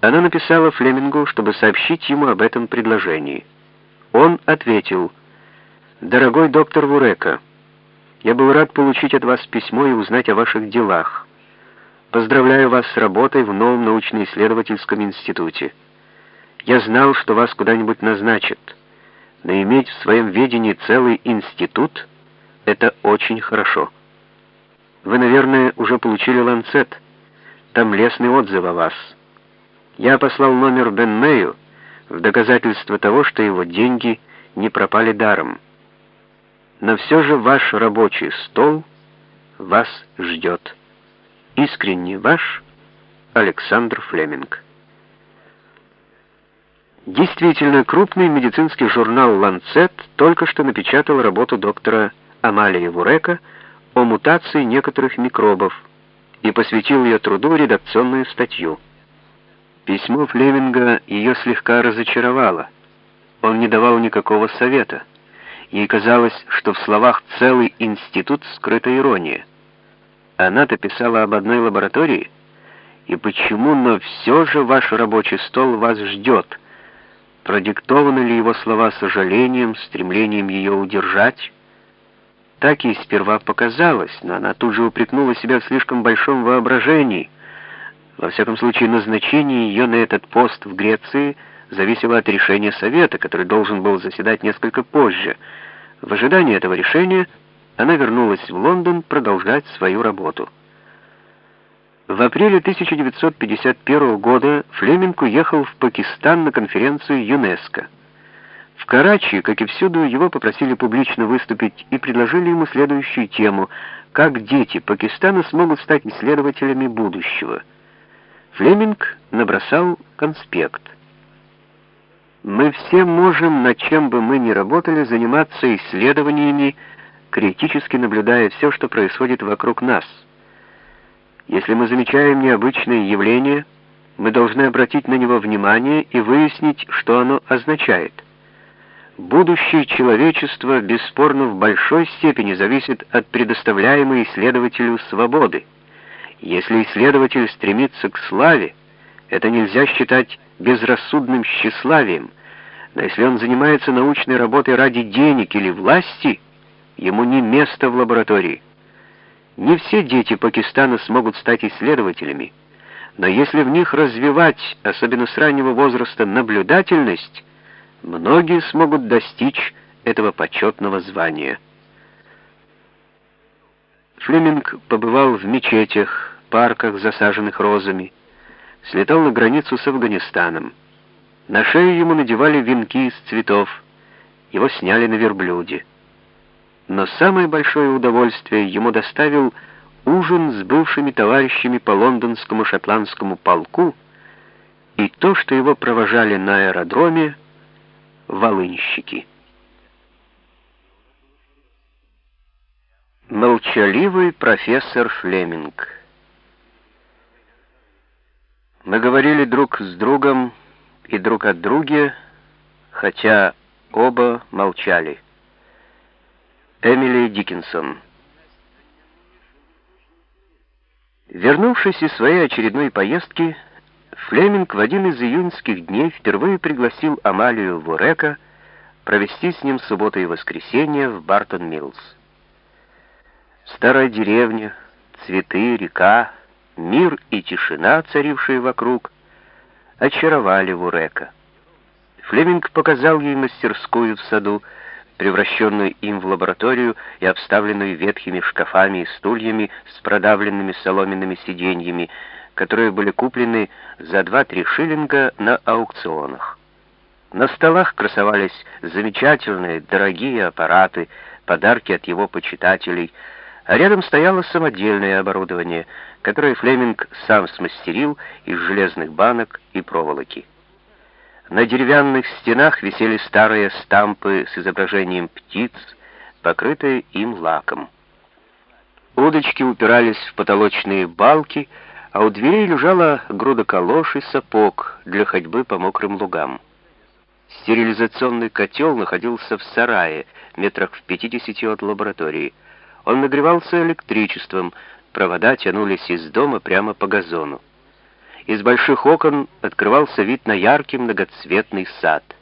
Она написала Флемингу, чтобы сообщить ему об этом предложении. Он ответил, «Дорогой доктор Вурека, я был рад получить от вас письмо и узнать о ваших делах. Поздравляю вас с работой в новом научно-исследовательском институте. Я знал, что вас куда-нибудь назначат, но иметь в своем ведении целый институт — это очень хорошо. Вы, наверное, уже получили ланцет. Там лестный отзыв о вас». Я послал номер Бенмею в доказательство того, что его деньги не пропали даром. Но все же ваш рабочий стол вас ждет. Искренне ваш Александр Флеминг. Действительно, крупный медицинский журнал «Ланцет» только что напечатал работу доктора Амалии Вурека о мутации некоторых микробов и посвятил ее труду редакционную статью. Письмо Флеминга ее слегка разочаровало. Он не давал никакого совета. Ей казалось, что в словах целый институт скрыта ирония. Она-то писала об одной лаборатории. И почему, но все же ваш рабочий стол вас ждет? Продиктованы ли его слова сожалением, стремлением ее удержать? Так ей сперва показалось, но она тут же упрекнула себя в слишком большом воображении — во всяком случае, назначение ее на этот пост в Греции зависело от решения Совета, который должен был заседать несколько позже. В ожидании этого решения она вернулась в Лондон продолжать свою работу. В апреле 1951 года Флеминг уехал в Пакистан на конференцию ЮНЕСКО. В Карачи, как и всюду, его попросили публично выступить и предложили ему следующую тему «Как дети Пакистана смогут стать исследователями будущего». Флеминг набросал конспект. Мы все можем, над чем бы мы ни работали, заниматься исследованиями, критически наблюдая все, что происходит вокруг нас. Если мы замечаем необычное явление, мы должны обратить на него внимание и выяснить, что оно означает. Будущее человечества бесспорно в большой степени зависит от предоставляемой исследователю свободы. Если исследователь стремится к славе, это нельзя считать безрассудным тщеславием, но если он занимается научной работой ради денег или власти, ему не место в лаборатории. Не все дети Пакистана смогут стать исследователями, но если в них развивать, особенно с раннего возраста, наблюдательность, многие смогут достичь этого почетного звания. Флеминг побывал в мечетях, парках, засаженных розами, слетал на границу с Афганистаном. На шею ему надевали венки из цветов, его сняли на верблюде. Но самое большое удовольствие ему доставил ужин с бывшими товарищами по лондонскому шотландскому полку и то, что его провожали на аэродроме волынщики. Молчаливый профессор Флеминг мы говорили друг с другом и друг от друге, хотя оба молчали. Эмили Диккенсон Вернувшись из своей очередной поездки, Флеминг в один из июньских дней впервые пригласил Амалию Вурека провести с ним субботу и воскресенье в Бартон-Миллс. Старая деревня, цветы, река, Мир и тишина, царившие вокруг, очаровали Вурека. Флеминг показал ей мастерскую в саду, превращенную им в лабораторию и обставленную ветхими шкафами и стульями с продавленными соломенными сиденьями, которые были куплены за 2-3 шиллинга на аукционах. На столах красовались замечательные, дорогие аппараты, подарки от его почитателей, а рядом стояло самодельное оборудование — которое Флеминг сам смастерил из железных банок и проволоки. На деревянных стенах висели старые стампы с изображением птиц, покрытые им лаком. Удочки упирались в потолочные балки, а у дверей лежала груда колош и сапог для ходьбы по мокрым лугам. Стерилизационный котел находился в сарае, метрах в 50 от лаборатории. Он нагревался электричеством, Провода тянулись из дома прямо по газону. Из больших окон открывался вид на яркий многоцветный сад —